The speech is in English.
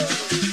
Hey.